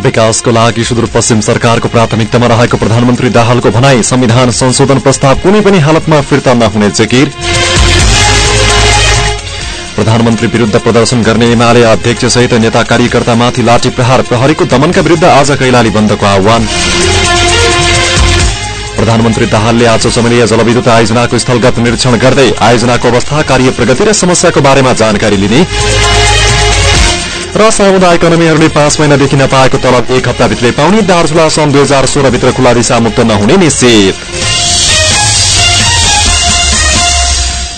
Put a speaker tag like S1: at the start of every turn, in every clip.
S1: विकासको लागि सुदूरपश्चिम सरकारको प्राथमिकतामा रहेको प्रधानमन्त्री दाहालको भनाई संविधान संशोधन प्रस्ताव कुनै पनि हालतमा फिर्ता नहुने जिकिर। प्रधानमन्त्री विरूद्ध प्रदर्शन गर्ने एमाले अध्यक्षसहित नेता कार्यकर्तामाथि लाठी प्रहार प्रहरीको दमनका विरूद्ध आज कैलाली बन्दको आह्वान। प्रधानमन्त्री दाहालले आज चमेलिया जलविद्युत आयोजनाको स्थलगत निरीक्षण गर्दै आयोजनाको अवस्था कार्य प्रगति र समस्याको बारेमा जानकारी लिने। र सामुदायिक कर्मीहरूले पाँच महिनादेखि नपाएको तलब एक हप्ताभित्रै पाउने दार्चुला सन् दुई हजार सोह्रभित्र खुला दिशामुक्त नहुने निश्चित।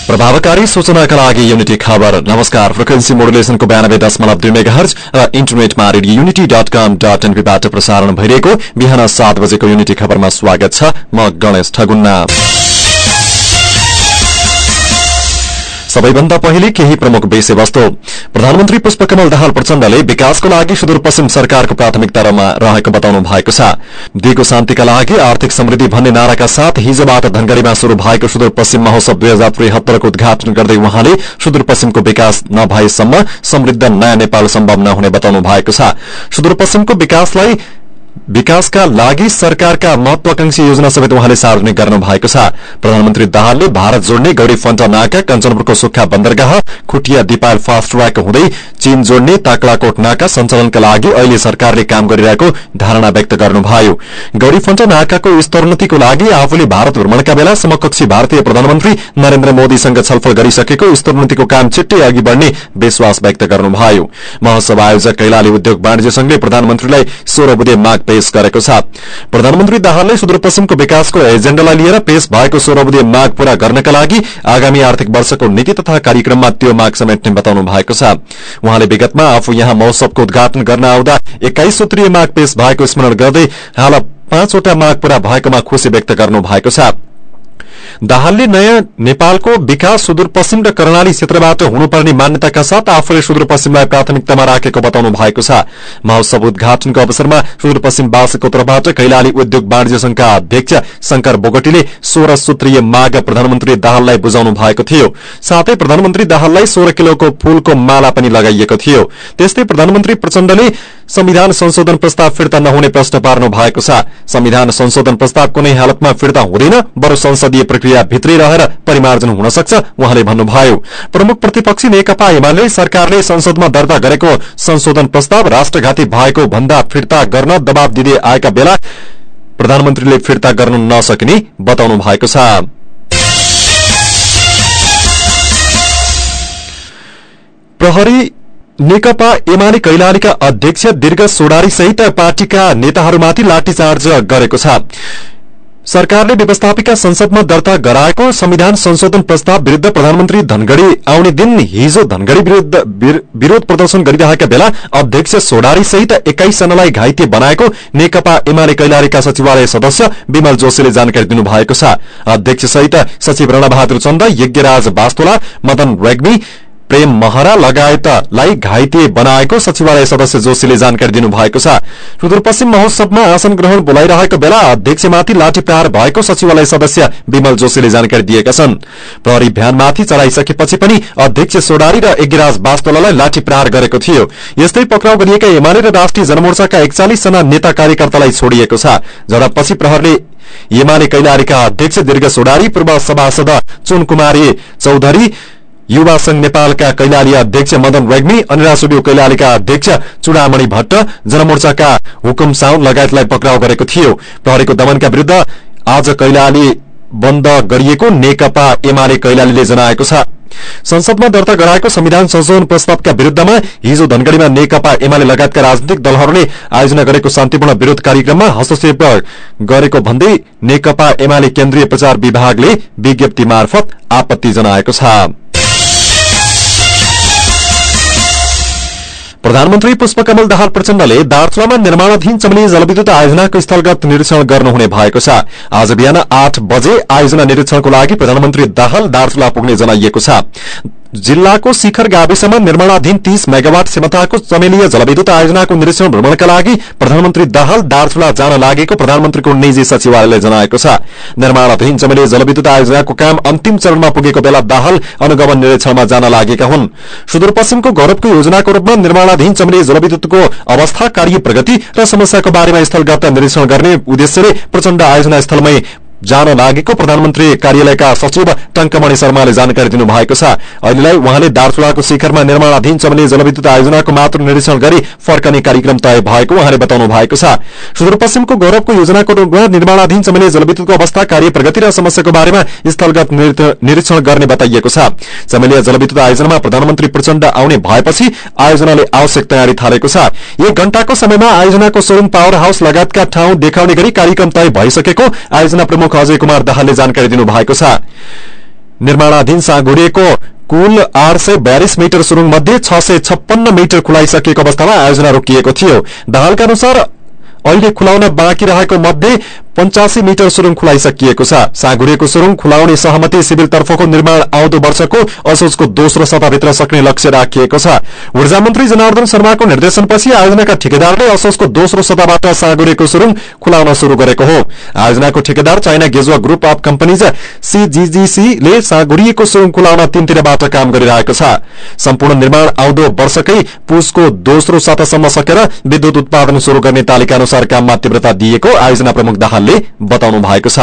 S1: प्रभावकारी सूचनाका लागि युनिटी खबर। नमस्कार फ्रिक्वेन्सी मोडुलेसनको बयानब्बे दशमलव दुई मेगा हर्ज र इन्टरनेटमा radio unity dot com dot एनपीबाट प्रसारण भइरहेको बिहान सात बजेको युनिटी खबरमा स्वागत छ म गणेश ठगुन्ना। सबैभन्दा पहिले केही प्रमुख विषयवस्तु प्रधानमन्त्री पुष्पकमल दाहाल प्रचण्डले विकासको लागि सुदूरपश्चिम सरकारको प्राथमिकतामा रहेको बताउनु भएको छ। दिगो शान्तिका लागि आर्थिक समृद्धि भन्ने नाराका साथ हिजोबाट धनगढ़ीमा शुरू भएको सुदूरपश्चिम महोत्सव दुई हजार त्रिहत्तरको उद्घाटन गर्दै उहाँले सुदूरपश्चिमको विकास नभएसम्म समृद्ध नयाँ नेपाल सम्भव नहुने बताउनु भएको छ। सुदूरपश्चिमको विकासलाई विकासका लागि सरकारका महत्वाकांक्षी योजना समेत उहाँले सार्वजनिक गर्नु भएको छ। प्रधानमन्त्री दाहालले भारत जोड्ने गौरी नाका कञ्चनपुरको सुक्खा बन्दरगाह खुटिया दिपाल फास्ट ट्र्याक हुँदै चीन जोड्ने ताकलाकोट नाका सञ्चालनका लागि अहिले सरकारले काम गरिरहेको धारणा व्यक्त गर्नुभयो। गौरी नाकाको स्तरोन्नतिको लागि आफूले भारत भ्रमणका बेला समकक्षी भारतीय प्रधानमन्त्री नरेन्द्र मोदीसँग छलफल गरिसकेको स्तरोन्नतिको काम छिट्टै अघि बढ़ने विश्वास व्यक्त गर्नुभयो। महोत्सव आयोजक कैलाली उद्योग वाणिज्य संघले प्रधानमन्त्रीलाई सोह्र बुधे माग पेश गरेको छ। प्रधानमन्त्री दाहालले सुदूरपश्चिमको विकासको एजेण्डालाई लिएर पेश भएको सोह्र माग पूरा गर्नका लागि आगामी आर्थिक वर्षको नीति तथा कार्यक्रममा त्यो माग समेट्ने बताउनु भएको छ। उहाँले विगतमा आफू यहाँ महोत्सवको उद्घाटन गर्न आउँदा एक्काइस सूत्रीय माग पेश भएको स्मरण गर्दै हाल पाँचवटा माग पूरा भएकोमा खुशी व्यक्त गर्नु भएको छ। दाहालले नयाँ नेपालको विकास सुदूरपश्चिम र कर्णाली क्षेत्रबाट हुनुपर्ने मान्यताका साथ आफूले सुदूरपश्चिमलाई प्राथमिकतामा राखेको बताउनु भएको छ। महोत्सव उद्घाटनको अवसरमा सुदूरपश्चिमवासीको तर्फबाट कैलाली उद्योग वाणिज्य संघका अध्यक्ष शंकर बोगटीले सोह्र सूत्रीय माग प्रधानमन्त्री दाहाललाई बुझाउनु भएको थियो। साथै प्रधानमन्त्री दाहाललाई सोह्र किलोको फूलको माला पनि लगाइएको थियो। त्यस्तै प्रधानमन्त्री प्रचण्डले संविधान संशोधन प्रस्ताव फिर्ता नहुने प्रश्न पार्नु भएको छ। संविधान संशोधन प्रस्ताव कुनै हालतमा फिर्ता हुँदैन बरु संसदीय प्रक्रिया भित्रै रहेर परिमार्जन हुन सक्छ उहाँले भन्नुभयो। प्रमुख प्रतिपक्षी नेकपा एमाले सरकारले संसदमा दर्ता गरेको संशोधन प्रस्ताव राष्ट्रघाती भएको भन्दा फिर्ता गर्न दबाव दिँदै आएका बेला प्रधानमन्त्रीले फिर्ता गर्न नसकिने बताउनु भएको छ। प्रहरी नेकपा एमाले कैलालीका अध्यक्ष दीर्घ सोडारी सहित पार्टीका नेताहरूमाथि लाठीचार्ज गरेको छ। सरकारले व्यवस्थापिका संसदमा दर्ता गराएको संविधान संशोधन प्रस्ताव विरूद्ध प्रधानमन्त्री धनगढ़ी आउने दिन हिजो धनगढ़ी विरोध प्रदर्शन गरिरहेका बेला अध्यक्ष सोडारी सहित एक्काइस जनालाई घाइते बनाएको नेकपा एमाले कैलालीका सचिवालय सदस्य विमल जोशीले जानकारी दिनुभएको छ। अध्यक्ष सहित सचिव रणबहादुर चन्द यज्ञराज बास्तोला मदन रेग्मी प्रेम महरा लगायतलाई घाइते बनाएको सचिवालय सदस्य जोशीले जानकारी दिनुभएको छ। सुदूरपश्चिम महोत्सवमा आसन ग्रहण बोलाइरहेको बेला अध्यक्षमाथि लाठी प्रहार भएको सचिवालय सदस्य विमल जोशीले जानकारी दिएका छन्। प्रहरी भ्यानमाथि चढ़ाइसकेपछि पनि अध्यक्ष सोडारी र यज्ञराज बास्तोलालाई लाठी प्रहार गरेको थियो। यस्तै पक्राउ गरिएका एमाले र राष्ट्रिय जनमोर्चाका एकचालिस जना नेता कार्यकर्तालाई छोडिएको छ। झडपपछि प्रहरले एमाले कैलारीका अध्यक्ष दीर्घ सोडारी पूर्व सभासद चुन कुमारी चौधरी युवा संघ नेपालका कैलाली अध्यक्ष मदन रेग्मी अनिरासुड्यू कैलालीका अध्यक्ष चुडामणि भट्ट जनमोर्चाका हुकुम साउन लगायतलाई पक्राउ गरेको थियो। प्रहरीको दमनका विरूद्ध आज कैलाली बन्द गरिएको नेकपा एमाले कैलालीले जनाएको छ। संसदमा दर्ता गराएको संविधान संशोधन प्रस्तावका विरूद्धमा हिजो धनगढ़ीमा नेकपा एमाले लगायतका राजनीतिक दलहरूले आयोजना गरेको शान्तिपूर्ण विरोध कार्यक्रममा हस्तक्षेप गरेको भन्दै नेकपा एमाले केन्द्रीय प्रचार विभागले विज्ञप्ति मार्फत आपत्ति जनाएको छ। प्रधानमन्त्री पुष्पकमल दाहाल प्रचण्डले दार्चुलामा निर्माणाधीन चमनी जलविद्युत आयोजनाको स्थलगत निरीक्षण गर्नुहुने भएको छ। आज बिहान आठ बजे आयोजना निरीक्षणको लागि प्रधानमन्त्री दाहाल दार्चुला पुग्ने जनाइएको छ। जिल्लाको शिखर गाविसमा निर्माणाधीन तीस मेगावाट क्षमताको चमेलीय जलविद्युत आयोजनाको निरीक्षण भ्रमणका लागि प्रधानमन्त्री दाहाल दार्चुला जान लागेको प्रधानमन्त्रीको निजी सचिवालयले जनाएको छ। निर्माणाधीन चमेलीय जलविद्युत आयोजनाको काम अन्तिम चरणमा पुगेको बेला दाहाल अनुगमन निरीक्षणमा जान लागेका हुन्। सुदूरपश्चिमको गौरवको योजनाको रूपमा निर्माणाधीन चमेलीय जलविद्युतको अवस्था कार्य प्रगति र समस्याको बारेमा स्थलगत निरीक्षण गर्ने उद्देश्यले प्रचण्ड आयोजना स्थलमै जान लागेको प्रधानमन्त्री कार्यालयका सचिव टंकमणि शर्माले जानकारी दिनुभएको छ। अहिलेलाई उहाँले दार्चुलाको शिखरमा निर्माणाधीन चमनी जलविद्युत आयोजनाको मात्र निरीक्षण गरी फर्कने कार्यक्रम तय भएको उहाँले बताउनु भएको छ। सुदूरपश्चिमको गौरवको योजनाको रूपमा निर्माणाधीन चमनी जलविद्युतको अवस्था कार्य प्रगति र समस्याको बारेमा स्थलगत निरीक्षण गर्ने बताइएको छ। चमेलिया जलविद्युत आयोजनामा प्रधानमन्त्री प्रचण्ड आउने भएपछि आयोजनाले आवश्यक तयारी थालेको छ। एक घण्टाको समयमा आयोजनाको सोरुङ पावर हाउस लगायतका ठाउँ देखाउने गरी कार्यक्रम तय भइसकेको आयोजना प्रमुख प्रमुख अजय कुमार दाहालले जानकारी दिनुभएको छ। निर्माणाधीन साँगुरिएको कुल आठ सय बयालिस मिटर सुरुङ मध्ये छ सय छप्पन्न मिटर खुलाइसकिएको अवस्थामा आयोजना रोकिएको थियो। दाहालका अनुसार अहिले खुलाउन बाँकी रहेको मध्ये पञ्चासी मिटर सुरुङ खुलाइसकिएको छ। साँगुरिएको सुरुङ खुलाउने सहमति सिविल तर्फको निर्माण आउँदो वर्षको असोजको दोस्रो सतहभित्र सक्ने लक्ष्य राखिएको छ। ऊर्जा मन्त्री जनार्दन शर्माको निर्देशनपछि आयोजनाका ठेकेदारले असोजको दोस्रो सतहबाट साँगुरिएको सुरुङ खुलाउन शुरू गरेको हो। आयोजनाको ठेकेदार चाइना गेजुवा ग्रुप अफ कम्पनीज सीजीजीसीले साँगुरिएको सुरुङ खुलाउन तीनतिरबाट काम गरिरहेको छ। सम्पूर्ण निर्माण आउँदो वर्षकै पुसको दोस्रो सतहसम्म सकेर विद्युत उत्पादन शुरू गर्ने तालिका अनुसार काममा तीव्रता दिएको आयोजना प्रमुख दाहाल ढकालले बताउनु भएको छ।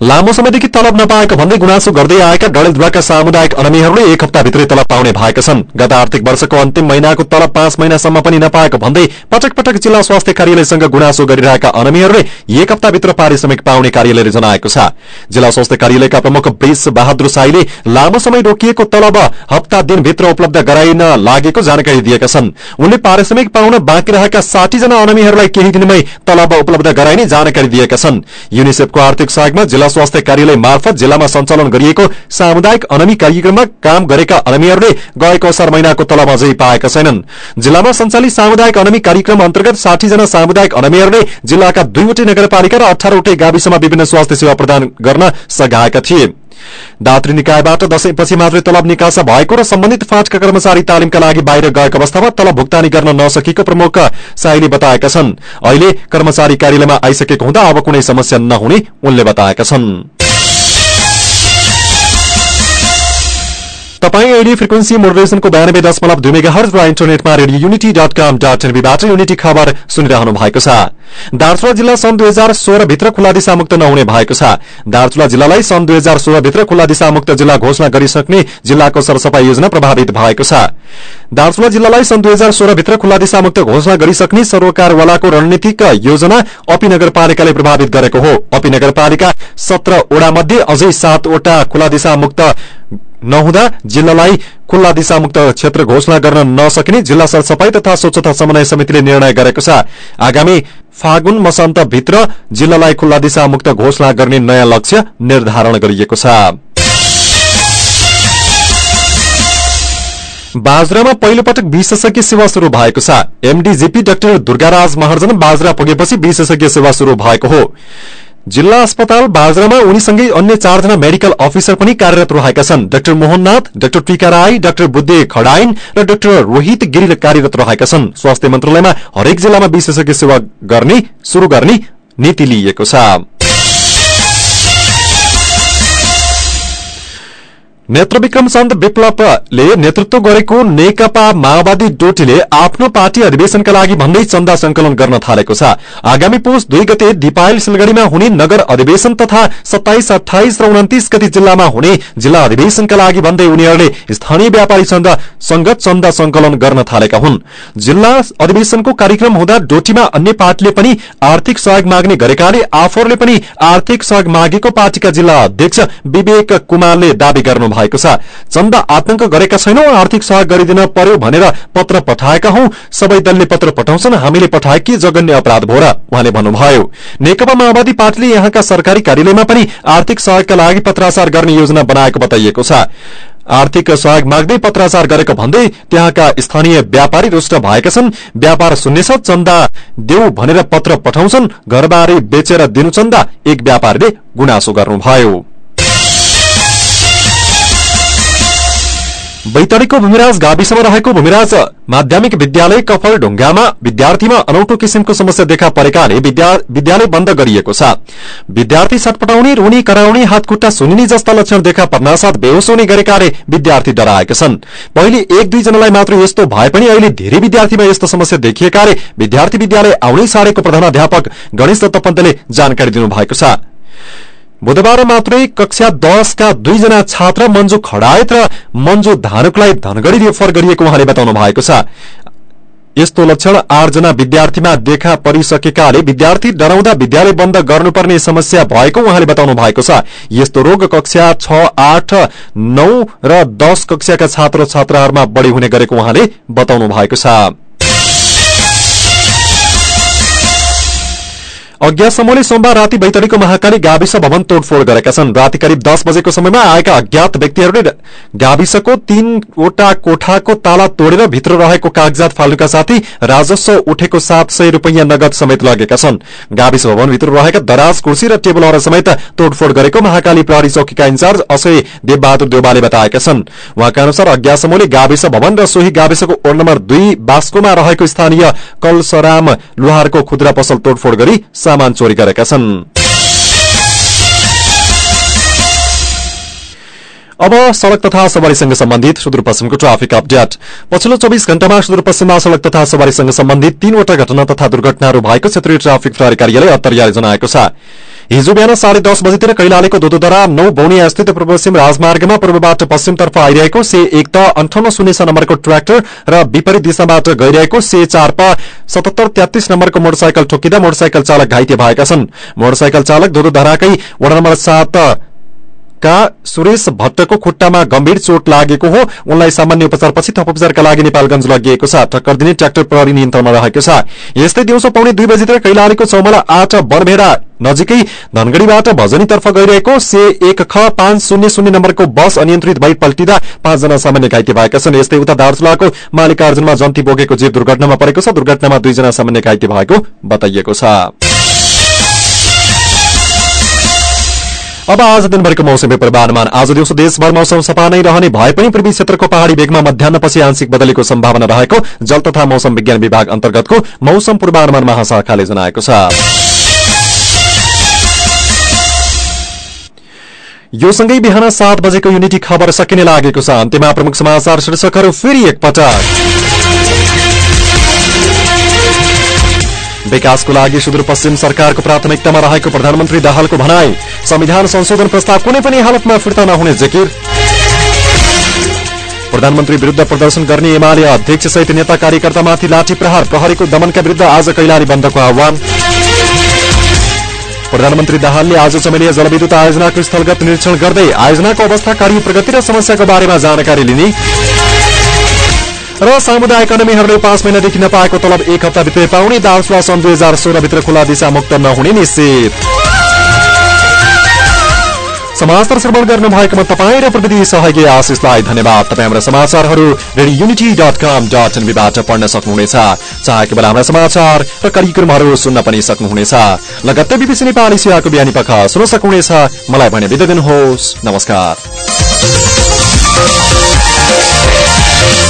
S1: लामो समयदेखि तलब नपाएको भन्दै गुनासो गर्दै आएका डडेलधुवाका सामुदायिक अनमीहरूले एक हप्ताभित्रै तलब पाउने भएका छन्। गत आर्थिक वर्षको अन्तिम महिनाको तलब पाँच महिनासम्म पनि नपाएको भन्दै पटक पटक जिल्ला स्वास्थ्य कार्यालयसँग गुनासो गरिरहेका अनमीहरूले एक हप्ताभित्र पारिश्रमिक पाउने कार्यालयले जनाएको छ। जिल्ला स्वास्थ्य कार्यालयका प्रमुख वृष बहादुर साईले लामो समय रोकिएको तलब हप्ता दिनभित्र उपलब्ध गराइन लागेको जानकारी दिएका छन्। उनले पारिश्रमिक पाउन बाँकी रहेका साठी अनमीहरूलाई केही दिनमै तलब उपलब्ध गराइने जानकारी दिएका छन्। युनिसेफको आर्थिक सहयोगमा जिल्ला स्वास्थ्य कार्यालय मार्फत जिल्लामा सञ्चालन गरिएको सामुदायिक अनमी कार्यक्रममा काम गरेका अनमीहरूले गएको असार महिनाको तलब अझै पाएका छैनन्। जिल्लामा सञ्चालित सामुदायिक अनमी कार्यक्रम अन्तर्गत जना सामुदायिक अनमीहरूले जिल्लाका दुईवटै नगरपालिका र अठारवटै गाविसमा विभिन्न स्वास्थ्य सेवा प्रदान गर्न सघाएका थिए। दात्री निकायबाट दशैंपछि मात्रै तलब निकासा भएको र सम्बन्धित फाँटका कर्मचारी तालिमका लागि बाहिर गएको अवस्थामा तलब भुक्तानी गर्न नसकेको प्रमुख साईले बताएका छन्। अहिले कर्मचारी कार्यालयमा आइसकेको हुँदा अब कुनै समस्या नहुने उनले बताएका छन्। तपाईँ अहिले फ्रिक्वेन्सी मोडुलेसनको बयानब्बे दशमलव दुई मेगा हर्ज र इन्टरनेटमा radio unity dot com dot एनबीबाट unity खबर सुनिरहनु भएको छ। दार्चुला जिल्ला सन् दुई हजार सोह्रभित्र खुल्ला दिशामुक्त नहुने भएको छ। दार्चुला जिल्लालाई सन् दुई हजार सोह्रभित्र खुल्ला दिशामुक्त जिल्ला घोषणा गरिसक्ने जिल्लाको सरसफाई योजना प्रभावित भएको छ। दार्चुला जिल्लालाई सन् दुई हजार सोह्रभित्र खुल्ला दिशामुक्त घोषणा गरिसक्ने सरकारवालाको रणनीतिक योजना अपी नगरपालिकाले प्रभावित गरेको हो। अपी नगरपालिका सत्र मध्ये अझै सातवटा खुल्ला दिशामुक्त नहुँदा जिल्लालाई खुल्ला दिशामुक्त क्षेत्र घोषणा गर्न नसकिने जिल्ला सरसफाई तथा स्वच्छता समन्वय समितिले निर्णय गरेको छ। आगामी फागुन मसान्तभित्र जिल्लालाई खुल्ला दिशामुक्त घोषणा गर्ने नयाँ लक्ष्य निर्धारण गरिएको छ। बाजरामा पहिलो पटक विशेषज्ञ सेवा शुरू भएको छ। एमडीजीपी डाक्टर दुर्गाराज महर्जन बाजरा पुगेपछि विशेषज्ञ सेवा शुरू भएको हो। जिल्ला अस्पताल बाजरामा उनीसँगै अन्य चारजना मेडिकल अफिसर पनि कार्यरत रहेका छन्। डाक्टर मोहननाथ डाक्टर टीका राई डाक्टर बुद्धे खडाइन र डाक्टर रोहित गिरी कार्यरत रहेका छन्। स्वास्थ्य मन्त्रालयमा हरेक जिल्लामा विशेषज्ञ सेवा गर्ने शुरू गर्ने नीति लिइएको छ। नेत्रविक्रम चन्द विप्लवले नेतृत्व गरेको नेकपा माओवादी डोटीले आफ्नो पार्टी अधिवेशनका लागि भन्दै चन्दा संकलन गर्न थालेको छ। आगामी पुष दुई गते दिपायल सिलगढ़ीमा हुने नगर अधिवेशन तथा सत्ताइस अठाइस र उन्तिस गति जिल्लामा हुने जिल्ला अधिवेशनका लागि भन्दै उनीहरूले स्थानीय व्यापारी संगत चन्दा संकलन गर्न थालेका हुन्। जिल्ला अधिवेशनको कार्यक्रम हुँदा डोटीमा अन्य पार्टीले पनि आर्थिक सहयोग माग्ने गरेकाले आफूहरूले पनि आर्थिक सहयोग मागेको पार्टीका जिल्ला अध्यक्ष विवेक कुमारले दावी गर्नुभयो। भएको छ। चन्दा आतंक गरेका छैनौं आर्थिक सहयोग गरिदिन पर्यो भनेर पत्र पठाएका हौ। सबै दलले पत्र पठाउँछन्। हामीले पठाए के जगन्य अपराध भो र उहाँले भन्नुभयो। नेकपा माओवादी पार्टीले यहाँका सरकारी कार्यालयमा पनि आर्थिक सहयोगका लागि पत्राचार गर्ने योजना बनाएको बताइएको छ। आर्थिक सहयोग माग्दै पत्राचार गरेको भन्दै त्यहाँका स्थानीय व्यापारी रुष्ट भएका छन्। व्यापार सुन्नेछ चन्दा देऊ भनेर पत्र पठाउँछन्। घरबारी बेचेर दिनु चन्दा एक व्यापारीले गुनासो गर्नुभयो। बैतडीको भूमिराज गाविसमा रहेको भूमिराज माध्यमिक विद्यालय कफल ढुङ्गामा विद्यार्थीमा अनौठो किसिमको समस्या देखा परेकाले विद्यालय बन्द गरिएको छ। विद्यार्थी छटपटाउने रुनी कराउने हातखुट्टा सुनिने जस्ता लक्षण देखा पर्नासाथ बेहोस हुने गरेकाले विद्यार्थी डराएका छन्। पहिले एक दुईजनालाई मात्र यस्तो भए पनि अहिले धेरै विद्यार्थीमा यस्तो समस्या देखिएकाले विद्यार्थी विद्यालय आउनै सारेको प्रधानाध्यापक गणेश दत्त पन्तले जानकारी दिनुभएको छ। बुधबार मात्रै कक्षा दशका दुईजना छात्र मन्जु खडायत र मन्जु धानुकलाई धनगढ़ी रेफर गरिएको उहाँले बताउनु भएको छ। यस्तो लक्षण आठजना विद्यार्थीमा देखा परिसकेकाले विद्यार्थी डराउँदा विद्यालय बन्द गर्नुपर्ने समस्या भएको उहाँले बताउनु भएको छ। यस्तो रोग कक्षा छ आठ नौ र दश कक्षाका छात्र छात्राहरूमा बढ़ी हुने गरेको उहाँले बताउनु भएको छ। अज्ञात समूहले सोमबार राति बैतडीको महाकाली गाविस भवन तोडफोड़ गरेका छन्। राति करिब दस बजेको समयमा आएका अज्ञात व्यक्तिहरूले गाविसको तीनवटा कोठाको ताला तोडेर भित्र रहेको कागजात फाल्नुका साथै राजस्व उठेको सात सय रूपियाँ नगद समेत लगेका छन्। गाविस भवनभित्र रहेका दराज कुर्सी र टेबलहरू समेत तोडफोड़ गरेको महाकाली प्रहरी चौकीका इन्चार्ज अशय देवबहादुर देवालले बताएका छन्। उहाँका अनुसार अज्ञात समूहले गाविस भवन र सोही गाविसको ओड नम्बर दुई बास्कोमा रहेको स्थानीय कलसराम लुहारको खुद्रा पसल तोडफोड़ गरी सामान चोरी गरेका छन्। अब सड़क तथा सवारीसँग सम्बन्धित सुदूरपश्चिमको ट्राफिक अपडेट। पछिल्लो चौविस घण्टामा सुदूरपश्चिममा सड़क तथा सवारीसँग सम्बन्धित तीनवटा घटना तथा दुर्घटनाहरू भएको क्षेत्रीय ट्राफिक प्रहरी कार्यालय अत्तरियाले जनाएको छ। हिजो बिहान साढे दस बजीतिर कैलालीको दोदोदरा नौ बौनिया स्थित पूर्व पश्चिम राजमार्गमा पूर्वबाट पश्चिमतर्फ आइरहेको से एक त अन्ठाउन्न शून्य नम्बरको ट्र्याक्टर र विपरीत दिशाबाट गइरहेको से चार प सतहत्तर तेत्तीस नम्बरको मोटरसाइकल ठोकिँदा मोटरसाइकल चालक घाइते भएका छन्। मोटरसाइकल चालक दोदोधराकै वडा नम्बर सात का सुरेश भट्टको खुट्टामा गम्भीर चोट लागेको हो? उनलाई सामान्य उपचारपछि थप उपचारका लागि नेपालगंज लगिएको छ। टक्कर दिने ट्राक्टर प्रहरी नियन्त्रणमा रहेको छ। यस्तै दिउँसो पाउने दुई बजीतिर कैलालीको चौमला आठ बरभेडा नजिकै धनगढ़ीबाट भजनीतर्फ गइरहेको से एक ख पाँच शून्य शून्य नम्बरको बस अनियन्त्रित भई पल्टिँदा पाँचजना सामान्य घाइते भएका छन्। यस्तै उता दार्चुलाको मालिकार्जुनमा जन्ती बोकेको जीव दुर्घटनामा परेको छ। दुर्घटनामा दुईजना सामान्य घाइते भएको बताइएको छ। अब आज दिनभरिको मौसमी पूर्वानुमान। आज दिउँसो देशभर मौसम सफा नै रहने भए पनि पूर्वी क्षेत्रको पहाड़ी भेगमा मध्याहपछि आंशिक बदलीको सम्भावना रहेको जल तथा मौसम विज्ञान विभाग अन्तर्गतको मौसम पूर्वानुमान महाशाखाले जनाएको छ। यो सँगै बिहान सात बजेको युनिटी खबर सकिने लागेको छ। अन्त्यमा प्रमुख समाचार शीर्षकहरू फेरि एकपटक। विकासको लागि सुदूरपश्चिम सरकारको प्राथमिकतामा रहेको प्रधानमन्त्री दाहालको भनाई संविधान संशोधन प्रस्ताव कुनै पनि हालतमा फिर्ता नहुने जिकिर। प्रधानमन्त्री विरूद्ध प्रदर्शन गर्ने एमाले अध्यक्ष सहित नेता कार्यकर्तामाथि लाठी प्रहार प्रहरीको दमनका विरूद्ध आज कैलाली बन्दको आह्वान। प्रधानमन्त्री दाहालले आज चमेलिया जलविद्युत आयोजनाको स्थलगत निरीक्षण गर्दै आयोजनाको अवस्था कार्य प्रगति र समस्याको बारेमा जानकारी लिने र सामुदायिक कर्मीहरूले पाँच महिनादेखि नपाएको तलब एक हप्ताभित्रै पाउने दार्चुला सन् दुई हजार सोह्रभित्र खुला दिशा मुक्त नहुने निश्चित। समाचार श्रवण गर्नु भएकोमा तपाईँ र प्रविधि सहयोगी आशिषलाई धन्यवाद। तपाईँ हाम्रा समाचारहरू radio unity dot com dot एनबीबाट पढ्न सक्नुहुनेछ। चाहेको बेला हाम्रा समाचार र कार्यक्रमहरू सुन्न पनि सक्नुहुनेछ। लगत्तै बिबिसी नेपाली सेवाको बिहानी पख सुन्न सक्नुहुनेछ। मलाई भने बिदा दिनुहोस्। नमस्कार।